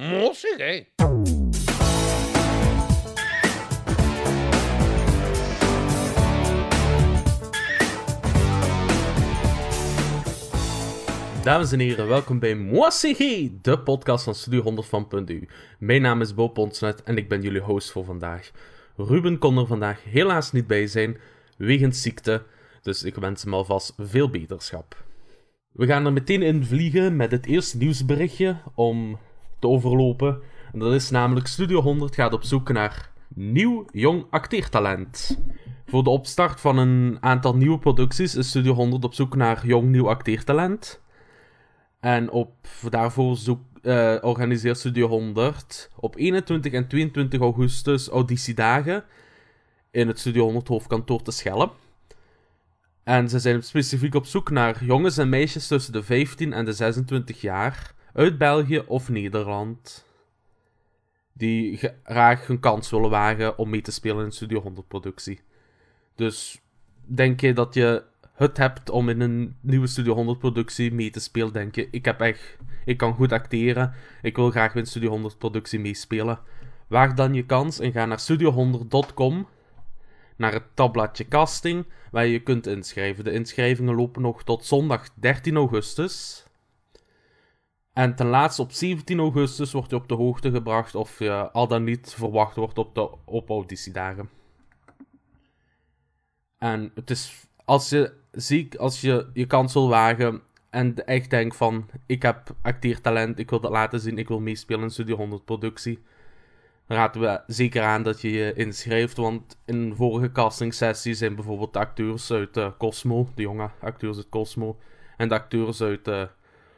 Hè? Dames en heren, welkom bij Moissigi, de podcast van Studio 100 van. Mijn naam is Bo Ponsnet en ik ben jullie host voor vandaag. Ruben kon er vandaag helaas niet bij zijn, wegens ziekte, dus ik wens hem alvast veel beterschap. We gaan er meteen in vliegen met het eerste nieuwsberichtje om te overlopen. En dat is namelijk Studio 100 gaat op zoek naar nieuw jong acteertalent. Voor de opstart van een aantal nieuwe producties is Studio 100 op zoek naar jong nieuw acteertalent. En op, daarvoor eh, organiseert Studio 100 op 21 en 22 augustus auditiedagen in het Studio 100 hoofdkantoor te Schellen. En ze zijn specifiek op zoek naar jongens en meisjes tussen de 15 en de 26 jaar uit België of Nederland. Die graag hun kans willen wagen om mee te spelen in Studio 100 productie. Dus denk je dat je het hebt om in een nieuwe Studio 100 productie mee te spelen, denk je, ik heb echt, ik kan goed acteren, ik wil graag in Studio 100 productie meespelen. Waag dan je kans en ga naar studio100.com, naar het tabbladje casting, waar je kunt inschrijven. De inschrijvingen lopen nog tot zondag 13 augustus. En ten laatste op 17 augustus wordt je op de hoogte gebracht of je al dan niet verwacht wordt op de op auditiedagen. En het is, als je ziek, als je je kans wil wagen en echt denkt van, ik heb acteertalent, ik wil dat laten zien, ik wil meespelen in Studio 100 productie, dan raden we zeker aan dat je je inschrijft, want in vorige castingsessie zijn bijvoorbeeld de acteurs uit uh, Cosmo, de jonge acteurs uit Cosmo, en de acteurs uit uh,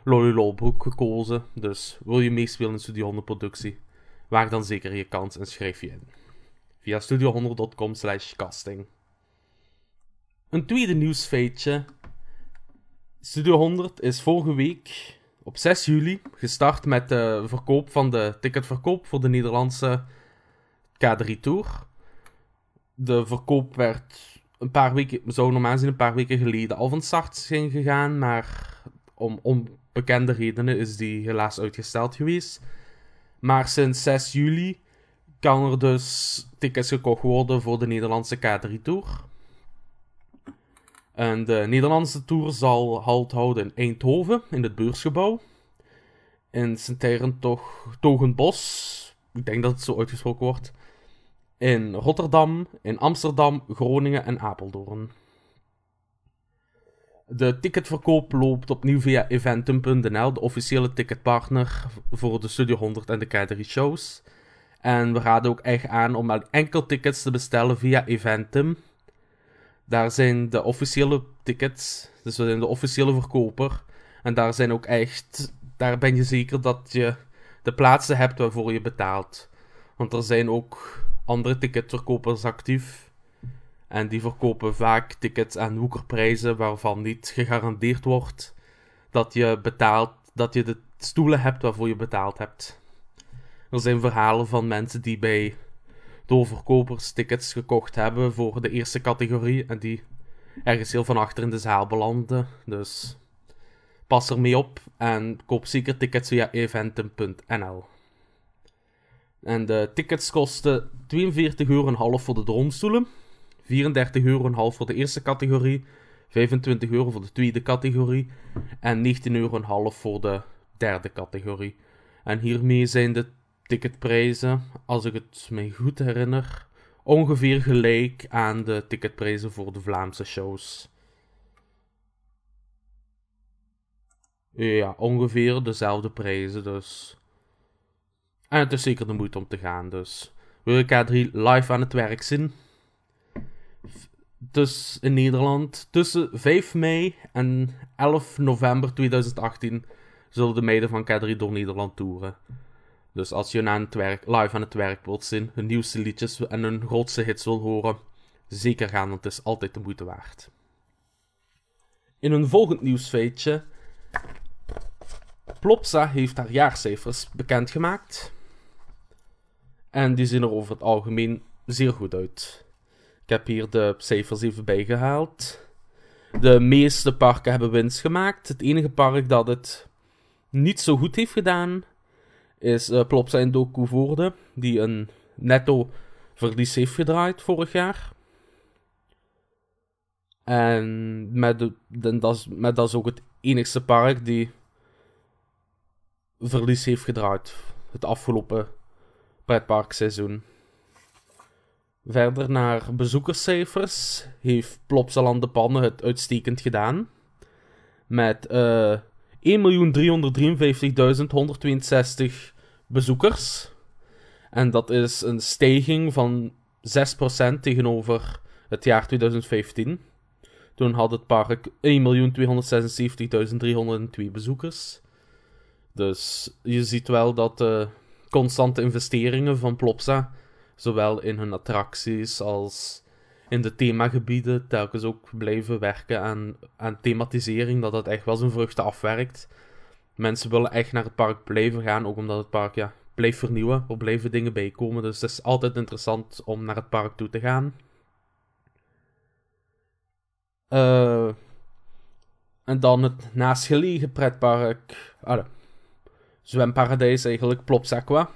Lolly Lolbroek gekozen. Dus wil je meespelen in Studio 100 productie, waag dan zeker je kans en schrijf je in. Via studio100.com slash casting. Een tweede nieuwsfeitje. Studio 100 is vorige week op 6 juli gestart met de verkoop van de ticketverkoop voor de Nederlandse K3 Tour. De verkoop werd een paar weken, zou normaal gezien een paar weken geleden al van start gegaan, maar om onbekende redenen is die helaas uitgesteld geweest. Maar sinds 6 juli kan er dus tickets gekocht worden voor de Nederlandse K3 Tour. En de Nederlandse tour zal halt houden in Eindhoven, in het beursgebouw. In Sint-Togenbos, ik denk dat het zo uitgesproken wordt. In Rotterdam, in Amsterdam, Groningen en Apeldoorn. De ticketverkoop loopt opnieuw via eventum.nl, de officiële ticketpartner voor de Studio 100 en de K3 shows. En we raden ook echt aan om enkel tickets te bestellen via Eventum. Daar zijn de officiële tickets, dus we zijn de officiële verkoper. En daar zijn ook echt, daar ben je zeker dat je de plaatsen hebt waarvoor je betaalt. Want er zijn ook andere ticketverkopers actief. En die verkopen vaak tickets aan woekerprijzen waarvan niet gegarandeerd wordt dat je betaalt, dat je de stoelen hebt waarvoor je betaald hebt. Er zijn verhalen van mensen die bij doorverkopers tickets gekocht hebben voor de eerste categorie en die ergens heel van achter in de zaal belanden. Dus pas er mee op en koop zeker tickets via eventum.nl. En de tickets kosten 42,5 euro voor de droomstoelen, 34,5 euro voor de eerste categorie, 25 euro voor de tweede categorie en 19,5 euro voor de derde categorie. En hiermee zijn de ticketprijzen, als ik het me goed herinner, ongeveer gelijk aan de ticketprijzen voor de Vlaamse shows. Ja, ongeveer dezelfde prijzen, dus. En het is zeker de moeite om te gaan, dus. Wil je K3 live aan het werk zien? Dus in Nederland, tussen 5 mei en 11 november 2018 zullen de meiden van K3 door Nederland toeren. Dus als je het werk, live aan het werk wilt zien, hun nieuwste liedjes en hun grootste hits wil horen, zeker gaan, want het is altijd de moeite waard. In een volgend nieuwsfeitje. Plopsa heeft haar jaarcijfers bekendgemaakt. En die zien er over het algemeen zeer goed uit. Heb hier de cijfers even bijgehaald. De meeste parken hebben winst gemaakt. Het enige park dat het niet zo goed heeft gedaan is uh, Plopsa Doku Voorde, die een netto verlies heeft gedraaid vorig jaar. En dat, is, met dat is ook het enigste park die verlies heeft gedraaid het afgelopen pretparkseizoen. Verder naar bezoekerscijfers heeft Plopsaland de Pannen het uitstekend gedaan. Met uh, 1.353.162 bezoekers. En dat is een stijging van 6% tegenover het jaar 2015. Toen had het park 1.276.302 bezoekers. Dus je ziet wel dat de constante investeringen van Plopsa, zowel in hun attracties als in de themagebieden, telkens ook blijven werken aan, aan thematisering, dat dat echt wel zijn vruchten afwerkt. Mensen willen echt naar het park blijven gaan, ook omdat het park ja, blijft vernieuwen, er blijven dingen bijkomen. Dus het is altijd interessant om naar het park toe te gaan. Uh, en dan het naastgelegen pretpark. Ah, zwemparadijs eigenlijk, Plops Aqua.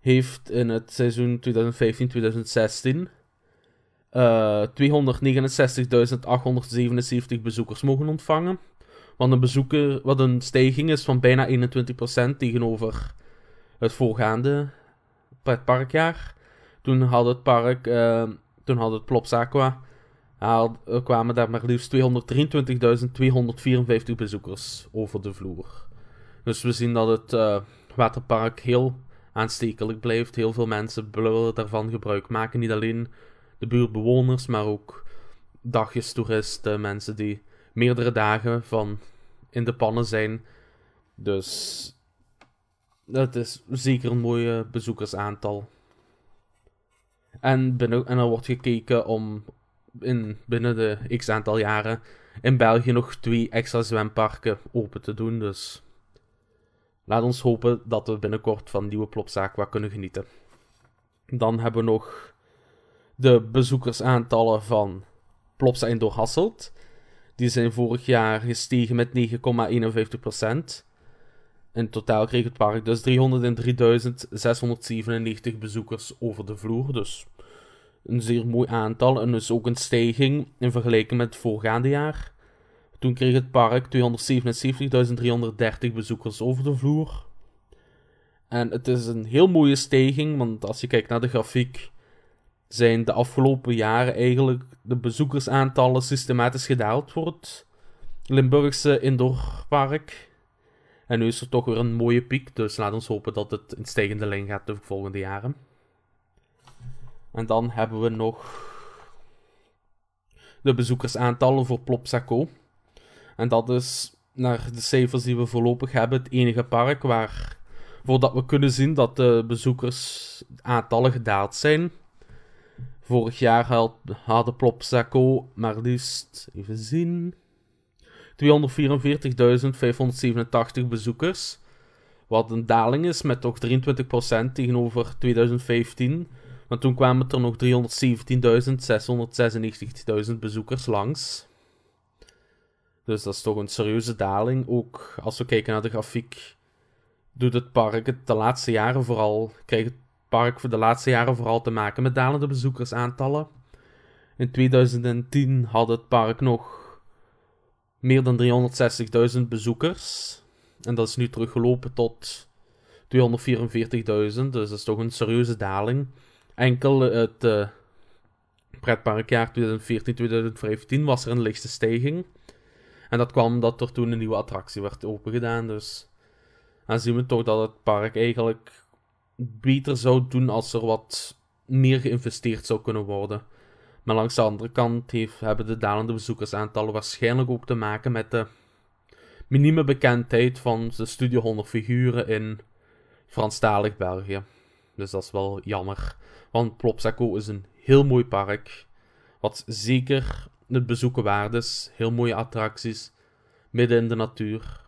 Heeft in het seizoen 2015-2016 uh, 269.877 bezoekers mogen ontvangen. Wat een, bezoeker, wat een stijging is van bijna 21% tegenover het voorgaande pretparkjaar. Toen had het park, uh, toen had het Plops haal, kwamen daar maar liefst 223.254 bezoekers over de vloer. Dus we zien dat het waterpark heel aanstekelijk blijft. Heel veel mensen willen daarvan gebruik maken. Niet alleen de buurtbewoners, maar ook dagjestoeristen, mensen die meerdere dagen van in de pannen zijn. Dus dat is zeker een mooi bezoekersaantal. En, en er wordt gekeken om in, binnen de x aantal jaren in België nog twee extra zwemparken open te doen. Dus laat ons hopen dat we binnenkort van nieuwe wat kunnen genieten. Dan hebben we nog de bezoekersaantallen van Plopsa Indoor Hasselt. Die zijn vorig jaar gestegen met 9,51%. In totaal kreeg het park dus 303.697 bezoekers over de vloer. Dus een zeer mooi aantal en dus ook een stijging in vergelijking met het voorgaande jaar. Toen kreeg het park 277.330 bezoekers over de vloer. En het is een heel mooie stijging, want als je kijkt naar de grafiek, zijn de afgelopen jaren eigenlijk de bezoekersaantallen systematisch gedaald voor het Limburgse indoorpark. En nu is er toch weer een mooie piek, dus laat ons hopen dat het in stijgende lijn gaat de volgende jaren. En dan hebben we nog de bezoekersaantallen voor Plopsaco. En dat is, naar de cijfers die we voorlopig hebben, het enige park waar, voordat we kunnen zien dat de bezoekersaantallen gedaald zijn. Vorig jaar had, hadden Plopsaco maar liefst, even zien, 244.587 bezoekers. Wat een daling is met toch 23% tegenover 2015. Want toen kwamen er nog 317.696.000 bezoekers langs. Dus dat is toch een serieuze daling. Ook als we kijken naar de grafiek, doet het park het de laatste jaren vooral, krijgt het park voor de laatste jaren vooral te maken met dalende bezoekersaantallen. In 2010 had het park nog meer dan 360.000 bezoekers. En dat is nu teruggelopen tot 244.000. Dus dat is toch een serieuze daling. Enkel het uh, pretparkjaar 2014-2015 was er een lichte stijging. En dat kwam omdat er toen een nieuwe attractie werd opengedaan. Dus dan zien we toch dat het park eigenlijk beter zou doen als er wat meer geïnvesteerd zou kunnen worden. Maar langs de andere kant heeft, hebben de dalende bezoekersaantallen waarschijnlijk ook te maken met de minieme bekendheid van de Studio 100 figuren in Franstalig België. Dus dat is wel jammer. Want Plopsaco is een heel mooi park. Wat zeker het bezoeken waard is. Heel mooie attracties. Midden in de natuur.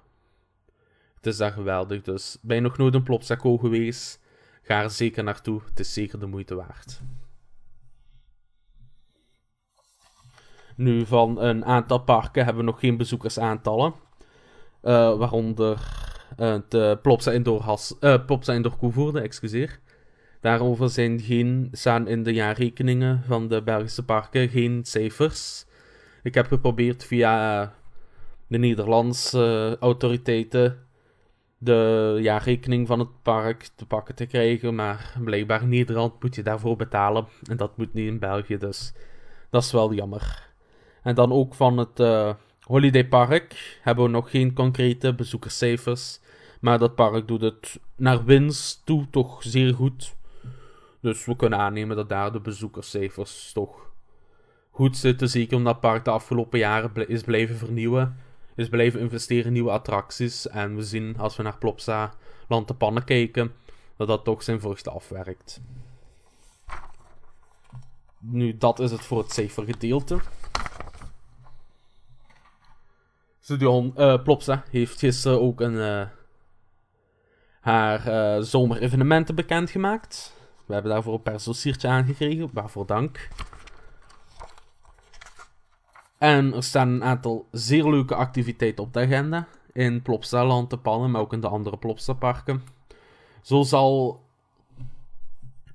Het is daar geweldig. Dus ben je nog nooit in Plopsaco geweest? Ga er zeker naartoe. Het is zeker de moeite waard. Nu, van een aantal parken hebben we nog geen bezoekersaantallen. Uh, waaronder het uh, Plopsa Indoor, Has, uh, excuseer. Daarover zijn geen, staan in de jaarrekeningen van de Belgische parken geen cijfers. Ik heb geprobeerd via de Nederlandse autoriteiten de jaarrekening van het park te pakken te krijgen. Maar blijkbaar in Nederland moet je daarvoor betalen. En dat moet niet in België, dus dat is wel jammer. En dan ook van het uh, Holiday Park hebben we nog geen concrete bezoekerscijfers. Maar dat park doet het naar winst toe toch zeer goed. Dus we kunnen aannemen dat daar de bezoekerscijfers toch goed zitten. Zeker omdat het park de afgelopen jaren is blijven vernieuwen. Is blijven investeren in nieuwe attracties. En we zien als we naar Plopsa Land de Pannen kijken, dat dat toch zijn vruchten afwerkt. Nu, dat is het voor het cijfergedeelte. Studio uh, Plopsa heeft gisteren ook een, uh, haar uh, zomerevenementen bekendgemaakt. We hebben daarvoor een persdossiertje aangekregen, waarvoor dank. En er staan een aantal zeer leuke activiteiten op de agenda. In Plopsa, Land te Pannen, maar ook in de andere Plopsa-parken. Zo zal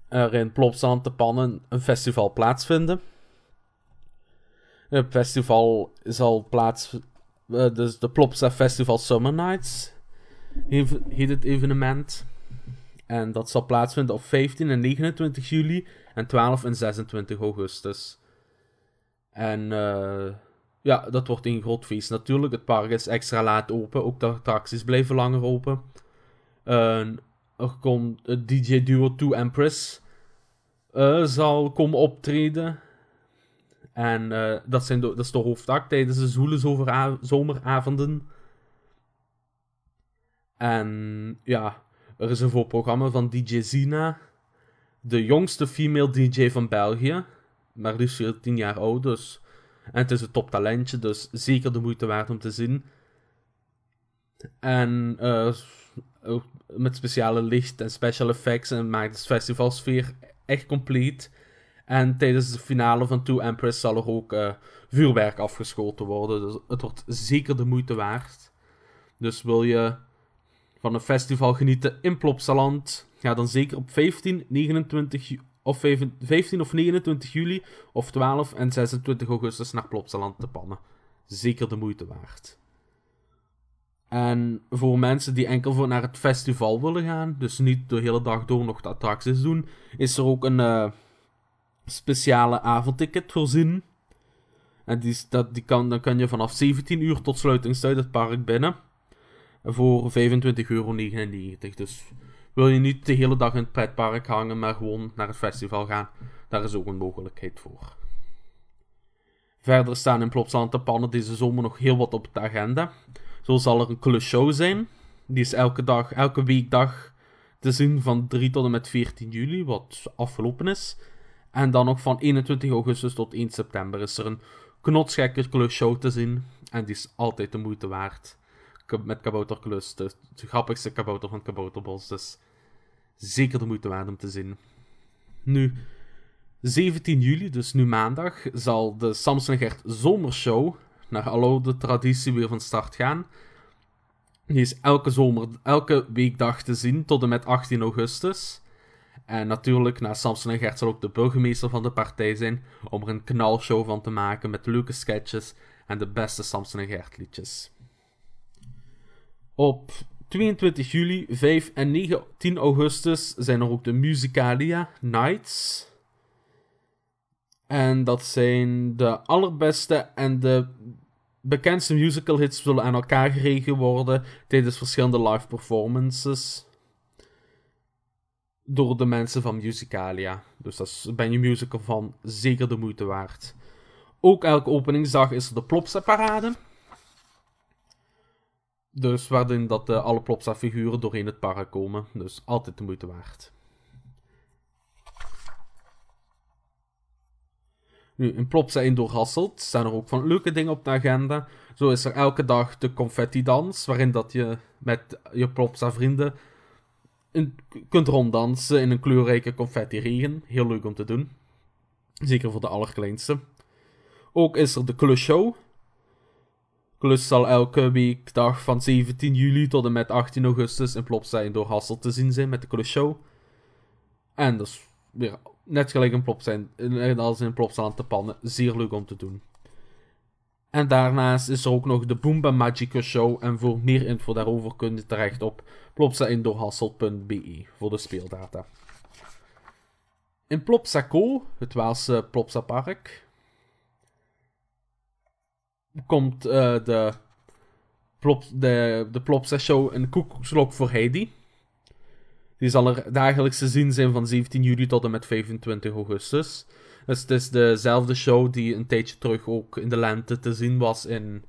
er in Plopsa, te Pannen een festival plaatsvinden. Het festival zal plaats... Uh, dus de Plopsa Festival Summer Nights heet het evenement. En dat zal plaatsvinden op 15 en 29 juli en 12 en 26 augustus. En uh, ja, dat wordt een groot feest natuurlijk. Het park is extra laat open. Ook de attracties blijven langer open. Er komt het DJ Duo 2 Empress. Uh, zal komen optreden. En uh, dat, zijn dat is de hoofdact tijdens de zoele zomeravonden. En ja, er is een voorprogramma van DJ Zina, de jongste female DJ van België. Maar liefst 14 jaar oud, dus. En het is een toptalentje, dus zeker de moeite waard om te zien. En uh, met speciale licht en special effects en maakt de festivalsfeer echt compleet. En tijdens de finale van Two Empress zal er ook uh, vuurwerk afgeschoten worden. Dus het wordt zeker de moeite waard. Dus wil je van een festival genieten in Plopsaland. Ga dan zeker op 15, 29 of 15 of 29 juli of 12 en 26 augustus naar Plopsaland te pannen. Zeker de moeite waard. En voor mensen die enkel voor naar het festival willen gaan, dus niet de hele dag door nog de attracties doen, is er ook een uh, speciale avondticket voorzien. En die, dat, die kan, dan kan je vanaf 17 uur tot sluitingstijd het park binnen voor 25,99 euro. Dus wil je niet de hele dag in het pretpark hangen, maar gewoon naar het festival gaan, daar is ook een mogelijkheid voor. Verder staan in Plopsaland te pannen deze zomer nog heel wat op de agenda. Zo zal er een klusshow zijn. Die is elke dag, elke weekdag te zien van 3 tot en met 14 juli, wat afgelopen is. En dan nog van 21 augustus tot 1 september is er een knotsgekker klusshow te zien. En die is altijd de moeite waard met Kabouterklus. De, de grappigste kabouter van het Kabouterbos. Dus zeker de moeite waard om te zien. Nu, 17 juli, dus nu maandag, zal de Samson Gert Zomershow naar oude traditie weer van start gaan. Die is elke zomer, elke weekdag te zien tot en met 18 augustus. En natuurlijk, na Samson en Gert zal ook de burgemeester van de partij zijn om er een knalshow van te maken met leuke sketches en de beste Samson en Gert liedjes. Op 22 juli, 5 en 9, 10 augustus zijn er ook de Musicalia Nights. En dat zijn de allerbeste en de bekendste musical hits zullen aan elkaar geregen worden tijdens verschillende live performances. Door de mensen van Musicalia. Dus dat ben je musical van zeker de moeite waard. Ook elke openingsdag is er de Plopsa Parade. Dus waarin dat uh, alle Plopsa-figuren doorheen het park komen. Dus altijd de moeite waard. Nu, in Plopsa Indoor Hasselt staan er ook van leuke dingen op de agenda. Zo is er elke dag de confetti-dans, waarin dat je met je Plopsa-vrienden kunt ronddansen in een kleurrijke confetti-regen. Heel leuk om te doen. Zeker voor de allerkleinste. Ook is er de Klusshow, Klus zal elke weekdag van 17 juli tot en met 18 augustus in Plopsa door Hassel te zien zijn met de Klusshow. En dat is weer net gelijk in als in Plopsa aan te pannen. Zeer leuk om te doen. En daarnaast is er ook nog de Boomba Magica Show. En voor meer info daarover kun je terecht op plopsaindoorhassel.be voor de speeldata. In Plopsaco, het Waalse Plopsa Park, komt uh, de, Plop, de, de Plopsa Show een koekslok voor Heidi. Die zal er dagelijks te zien zijn van 17 juli tot en met 25 augustus. Dus het is dezelfde show die een tijdje terug ook in de lente te zien was in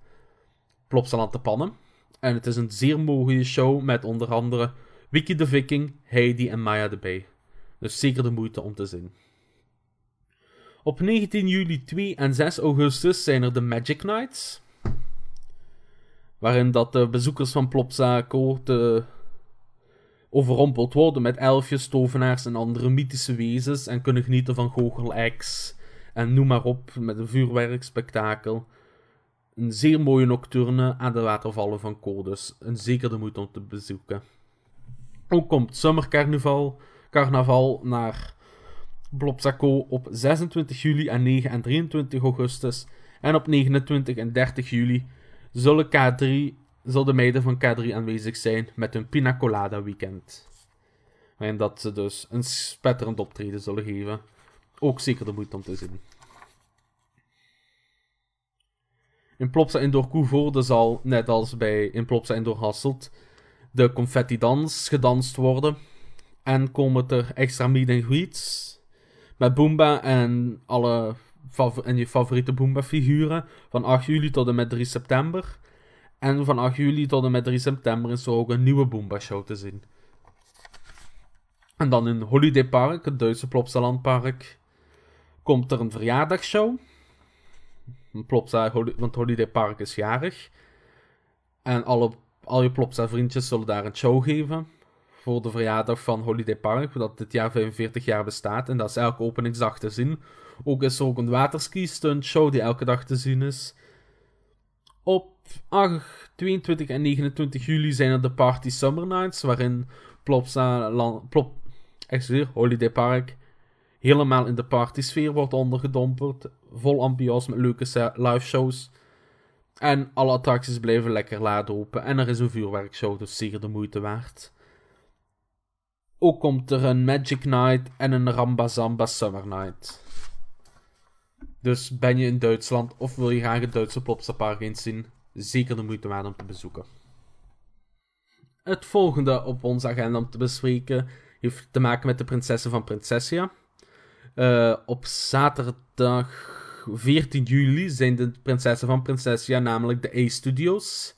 Plopsaland te Pannen. En het is een zeer mooie show met onder andere Wiki de Viking, Heidi en Maya de Bay. Dus zeker de moeite om te zien. Op 19 juli 2 en 6 augustus zijn er de Magic Nights. Waarin dat de bezoekers van Plopsaco te overrompeld worden met elfjes, tovenaars en andere mythische wezens en kunnen genieten van goochel-acts en noem maar op met een vuurwerkspektakel. Een zeer mooie nocturne aan de watervallen van Codus. Een zeker de moeite om te bezoeken. Ook komt Summer Carnaval, Carnaval naar Blopsaco op 26 juli en 9 en 23 augustus. En op 29 en 30 juli zullen K3 zal de meiden van K3 aanwezig zijn met hun Pina Colada weekend. En dat ze dus een spetterend optreden zullen geven. Ook zeker de moeite om te zien. In Plopsa Indoor Koevoorde zal, net als bij in Plopsa Indoor Hasselt, de confetti-dans gedanst worden. En komen er extra meet and greets met Boomba en, alle en je favoriete Boomba-figuren van 8 juli tot en met 3 september. En van 8 juli tot en met 3 september is er ook een nieuwe Boomba-show te zien. En dan in Holiday Park, het Duitse Plopsalandpark, komt er een verjaardagsshow. Plopsa, want Holiday Park is jarig. En alle, al je Plopsa vriendjes zullen daar een show geven. Voor de verjaardag van Holiday Park, dat dit jaar 45 jaar bestaat. En dat is elke openingsdag te zien. Ook is er ook een waterski stunt show die elke dag te zien is. Op 8, 22 en 29 juli zijn er de Party Summer Nights, waarin Plopsa, Plop, excuseer, Holiday Park helemaal in de partysfeer wordt ondergedompeld. Vol ambiance met leuke live shows. En alle attracties blijven lekker laat open. En er is een vuurwerkshow, dus zeker de moeite waard. Ook komt er een Magic Night en een Rambazamba Summer Night. Dus ben je in Duitsland of wil je graag het Duitse Plopsapark eens zien, zeker de moeite waard om te bezoeken. Het volgende op onze agenda om te bespreken heeft te maken met de prinsessen van Prinsessia. Uh, op zaterdag 14 juli zijn de prinsessen van Prinsessia, namelijk de A-Studios,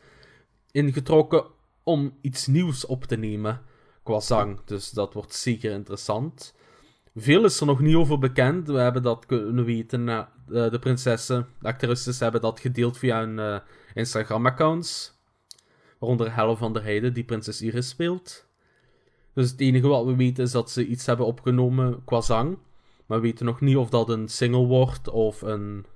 ingetrokken om iets nieuws op te nemen qua zang. Dus dat wordt zeker interessant. Veel is er nog niet over bekend. We hebben dat kunnen weten. Uh, de prinsessen, de actrices, hebben dat gedeeld via hun uh, Instagram-accounts. Waaronder Helle van der Heide, die prinses Iris speelt. Dus het enige wat we weten is dat ze iets hebben opgenomen qua zang. Maar we weten nog niet of dat een single wordt of een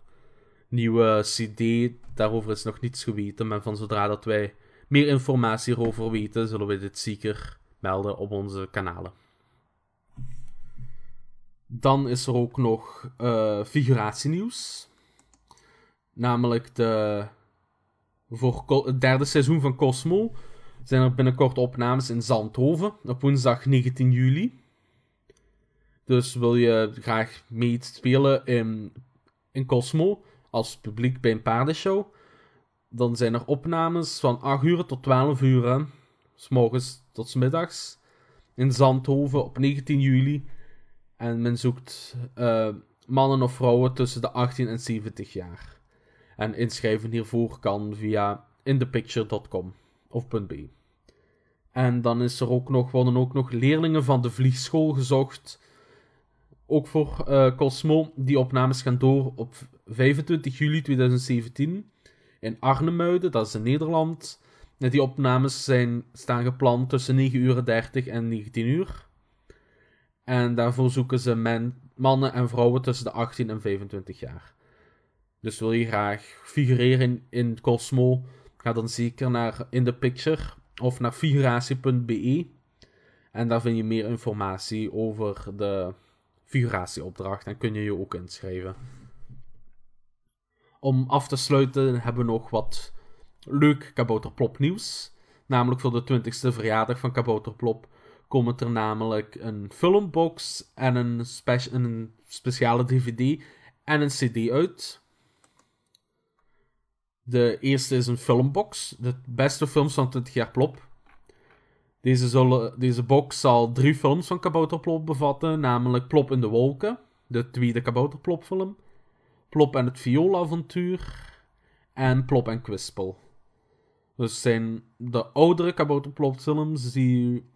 nieuwe CD. Daarover is nog niets geweten. Maar van zodra dat wij meer informatie erover weten, zullen we dit zeker melden op onze kanalen. Dan is er ook nog uh, figuratienieuws. Namelijk de, voor het derde seizoen van Cosmo zijn er binnenkort opnames in Zandhoven op woensdag 19 juli. Dus wil je graag meespelen in, in Cosmo als publiek bij een paardenshow, dan zijn er opnames van 8 uur tot 12 uur, s morgens tot s middags, in Zandhoven op 19 juli. En men zoekt uh, mannen of vrouwen tussen de 18 en 70 jaar. En inschrijven hiervoor kan via inthepicture.com of .b. En dan is er ook nog, worden ook nog leerlingen van de vliegschool gezocht. Ook voor uh, Cosmo. Die opnames gaan door op 25 juli 2017 in Arnhemuiden, dat is in Nederland. Die opnames zijn, staan gepland tussen 9 uur 30 en 19 uur. En daarvoor zoeken ze mannen en vrouwen tussen de 18 en 25 jaar. Dus wil je graag figureren in Cosmo, ga dan zeker naar In The Picture of naar figuratie.be. En daar vind je meer informatie over de figuratieopdracht en kun je je ook inschrijven. Om af te sluiten hebben we nog wat leuk Kabouterplop nieuws. Namelijk voor de 20ste verjaardag van Kabouterplop komt er namelijk een filmbox en een, speciale DVD en een CD uit. De eerste is een filmbox, de beste films van 20 jaar Plop. Deze, deze box zal drie films van Kabouterplop bevatten, namelijk Plop in de Wolken, de tweede Kabouterplop-film, Plop en het Violavontuur en Plop en Quispel. Dus zijn de oudere Kabouterplop-films die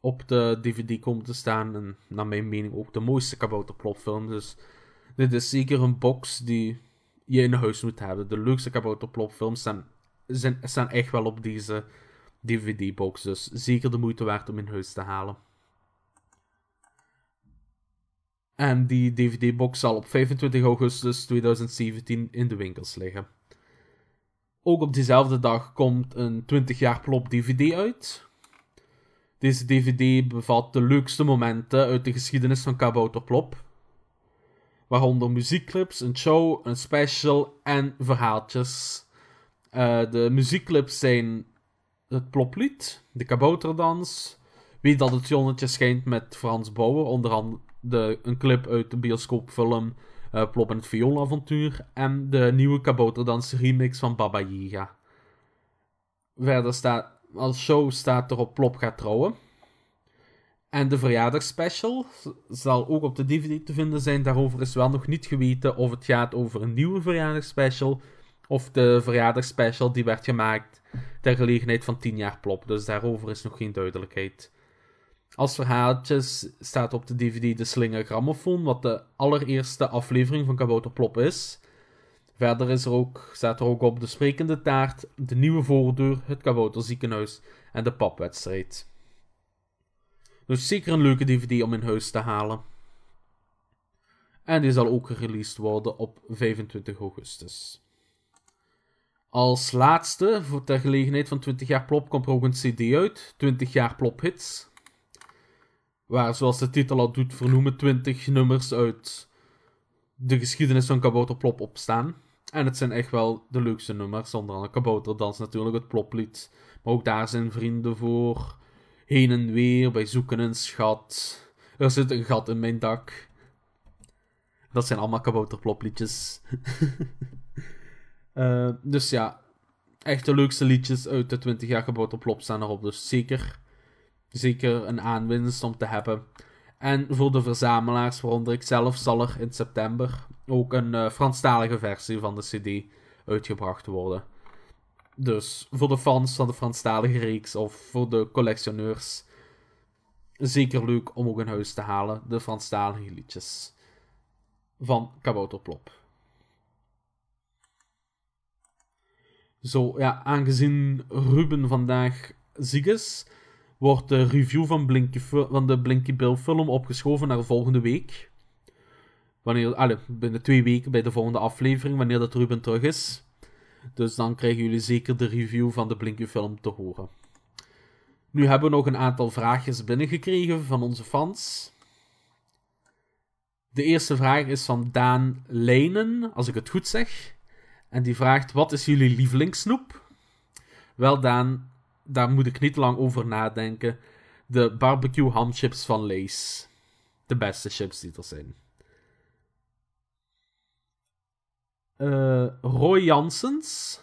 op de DVD komen te staan en naar mijn mening ook de mooiste Kabouterplop-film. Dus dit is zeker een box die je in huis moet hebben. De leukste Kabouterplop-films staan, zijn, staan echt wel op deze DVD-box. Dus zeker de moeite waard om in huis te halen. En die DVD-box zal op 25 augustus 2017 in de winkels liggen. Ook op diezelfde dag komt een 20 jaar Plop DVD uit. Deze DVD bevat de leukste momenten uit de geschiedenis van Kabouter Plop. Waaronder muziekclips, een show, een special en verhaaltjes. Uh, de muziekclips zijn het ploplied, de kabouterdans, Wie dat het zonnetje schijnt met Frans Bauer, onder andere een clip uit de bioscoopfilm uh, Plop en het Violavontuur en de nieuwe kabouterdans remix van Baba Yaga. Verder staat, als show staat er op Plop gaat trouwen. En de verjaardagsspecial zal ook op de DVD te vinden zijn. Daarover is wel nog niet geweten of het gaat over een nieuwe verjaardagsspecial of de verjaardagsspecial die werd gemaakt ter gelegenheid van 10 jaar Plop. Dus daarover is nog geen duidelijkheid. Als verhaaltjes staat op de DVD de Slinger Grammofoon, wat de allereerste aflevering van Kabouter Plop is. Verder is er ook, staat er ook op de Sprekende Taart, de Nieuwe Voordeur, het Kabouter Ziekenhuis en de Papwedstrijd. Dus zeker een leuke DVD om in huis te halen. En die zal ook gereleased worden op 25 augustus. Als laatste, voor ter gelegenheid van 20 jaar Plop, komt er ook een CD uit. 20 jaar Plop Hits. Waar, zoals de titel al doet vernoemen, 20 nummers uit de geschiedenis van Kabouter Plop op staan. En het zijn echt wel de leukste nummers. Onder andere Kabouterdans natuurlijk, het Ploplied. Maar ook daar zijn vrienden voor. Heen en weer, bij zoeken een schat. Er zit een gat in mijn dak. Dat zijn allemaal kabouterplopliedjes. Uh, dus ja, echt de leukste liedjes uit de 20 jaar kabouterplop staan erop. Dus zeker, zeker een aanwinst om te hebben. En voor de verzamelaars, waaronder ik zelf, zal er in september ook een uh, Franstalige versie van de CD uitgebracht worden. Dus voor de fans van de Franstalige reeks of voor de collectioneurs, zeker leuk om ook in huis te halen. De Franstalige liedjes van Kabouterplop. Zo, ja, aangezien Ruben vandaag ziek is, wordt de review van, van de Blinky Bill film opgeschoven naar volgende week. Wanneer, alle, binnen twee weken bij de volgende aflevering, wanneer dat Ruben terug is. Dus dan krijgen jullie zeker de review van de Blinky film te horen. Nu hebben we nog een aantal vraagjes binnengekregen van onze fans. De eerste vraag is van Daan Leinen, als ik het goed zeg. En die vraagt: Wat is jullie lievelingssnoep? Wel, Daan, daar moet ik niet lang over nadenken. De barbecue hamchips van Lace. De beste chips die er zijn. Uh, Roy Janssens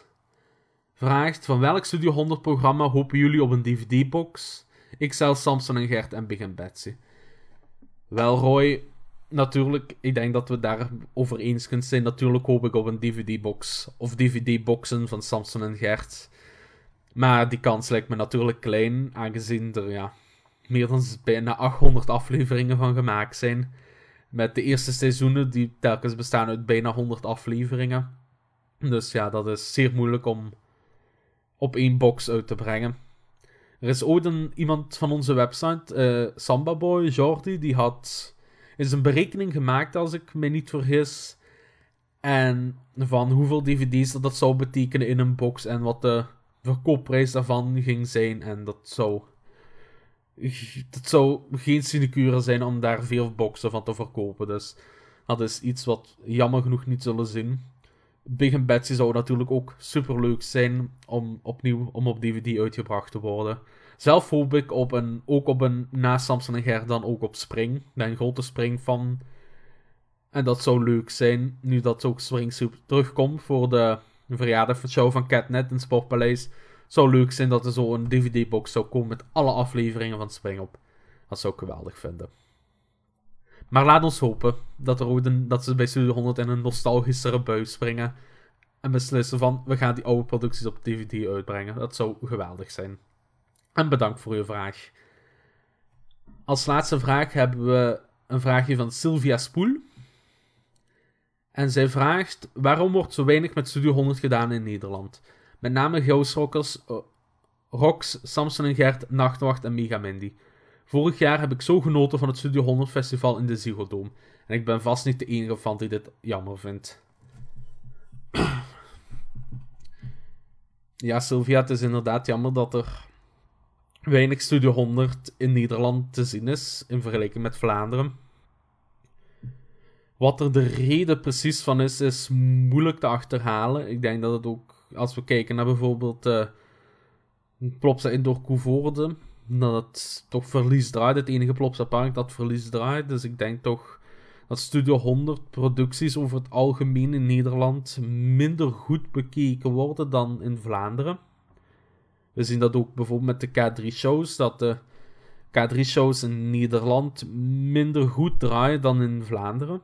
vraagt: Van welk Studio 100 programma hopen jullie op een DVD-box? Ik zelf Samson en Gert en Big en Betsy. Wel, Roy, natuurlijk, ik denk dat we daar over eens kunnen zijn. Natuurlijk hoop ik op een DVD-box of DVD-boxen van Samson en Gert. Maar die kans lijkt me natuurlijk klein, aangezien er ja, meer dan bijna 800 afleveringen van gemaakt zijn. Met de eerste seizoenen die telkens bestaan uit bijna 100 afleveringen. Dus ja, dat is zeer moeilijk om op één box uit te brengen. Er is ooit een, iemand van onze website, uh, Samba Boy, Jordi, die had is een berekening gemaakt, als ik me niet vergis. En van hoeveel dvd's dat, dat zou betekenen in een box en wat de verkoopprijs daarvan ging zijn. En dat zou, dat zou geen sinecure zijn om daar veel boxen van te verkopen. Dus dat is iets wat jammer genoeg niet zullen zien. Big and Betsy zou natuurlijk ook super leuk zijn om opnieuw om op DVD uitgebracht te worden. Zelf hoop ik op een, ook op een, na Samson en Ger dan ook op Spring. Ik een grote Spring van. En dat zou leuk zijn, nu dat ook Spring terugkomt voor de verjaardagshow van Catnet in Sportpaleis. Zou leuk zijn dat er zo een DVD-box zou komen met alle afleveringen van Spring op. Dat zou ik geweldig vinden. Maar laat ons hopen dat, er ook een, dat ze bij Studio 100 in een nostalgischere bui springen. En beslissen van, we gaan die oude producties op DVD uitbrengen. Dat zou geweldig zijn. En bedankt voor uw vraag. Als laatste vraag hebben we een vraagje van Sylvia Spoel. En zij vraagt: waarom wordt zo weinig met Studio 100 gedaan in Nederland? Met name Ghost Rockers, uh, Rox, Samson en Gert, Nachtwacht en Megamindy. Vorig jaar heb ik zo genoten van het Studio 100 Festival in de Ziggo Dome. En ik ben vast niet de enige fan die dit jammer vindt. ja, Sylvia, het is inderdaad jammer dat er weinig Studio 100 in Nederland te zien is in vergelijking met Vlaanderen. Wat er de reden precies van is, is moeilijk te achterhalen. Ik denk dat het ook, als we kijken naar bijvoorbeeld uh, Plopsa Indoor Coevorde, dat het toch verlies draait. Het enige Plopsa Park dat verlies draait. Dus ik denk toch dat Studio 100 producties over het algemeen in Nederland minder goed bekeken worden dan in Vlaanderen. We zien dat ook bijvoorbeeld met de K3-shows, dat de K3-shows in Nederland minder goed draaien dan in Vlaanderen.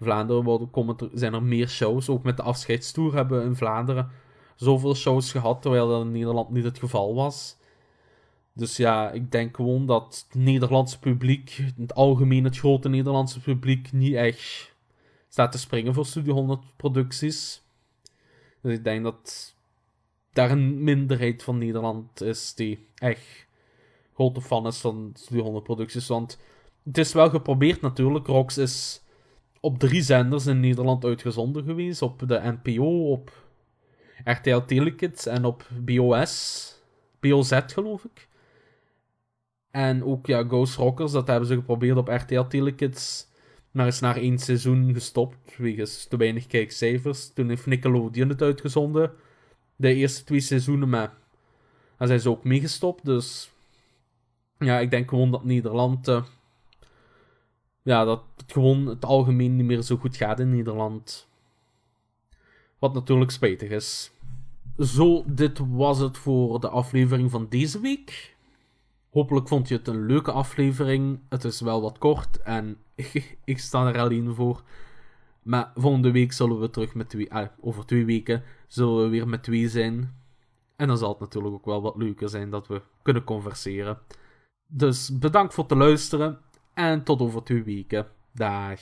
Vlaanderen komen zijn er meer shows. Ook met de afscheidstoer hebben we in Vlaanderen zoveel shows gehad, terwijl dat in Nederland niet het geval was. Dus ja, ik denk gewoon dat het Nederlandse publiek, in het algemeen het grote Nederlandse publiek, niet echt staat te springen voor Studio 100 producties. Dus ik denk dat daar een minderheid van Nederland is die echt grote fan is van Studio 100 producties. Want het is wel geprobeerd natuurlijk. Rox is op drie zenders in Nederland uitgezonden geweest. Op de NPO, op RTL Telekids en op BOS. BOZ geloof ik. En ook ja, Ghost Rockers, dat hebben ze geprobeerd op RTL Telekids. Maar is na één seizoen gestopt, wegens te weinig kijkcijfers. Toen heeft Nickelodeon het uitgezonden. De eerste twee seizoenen, maar daar zijn ze ook meegestopt. Dus ja, ik denk gewoon dat Nederland... Uh, ja, dat het gewoon het algemeen niet meer zo goed gaat in Nederland. Wat natuurlijk spijtig is. Zo, dit was het voor de aflevering van deze week. Hopelijk vond je het een leuke aflevering. Het is wel wat kort en ik sta er alleen voor. Maar volgende week zullen we terug met twee. Ah, over twee weken zullen we weer met twee zijn. En dan zal het natuurlijk ook wel wat leuker zijn dat we kunnen converseren. Dus bedankt voor het luisteren en tot over twee weken. Dag.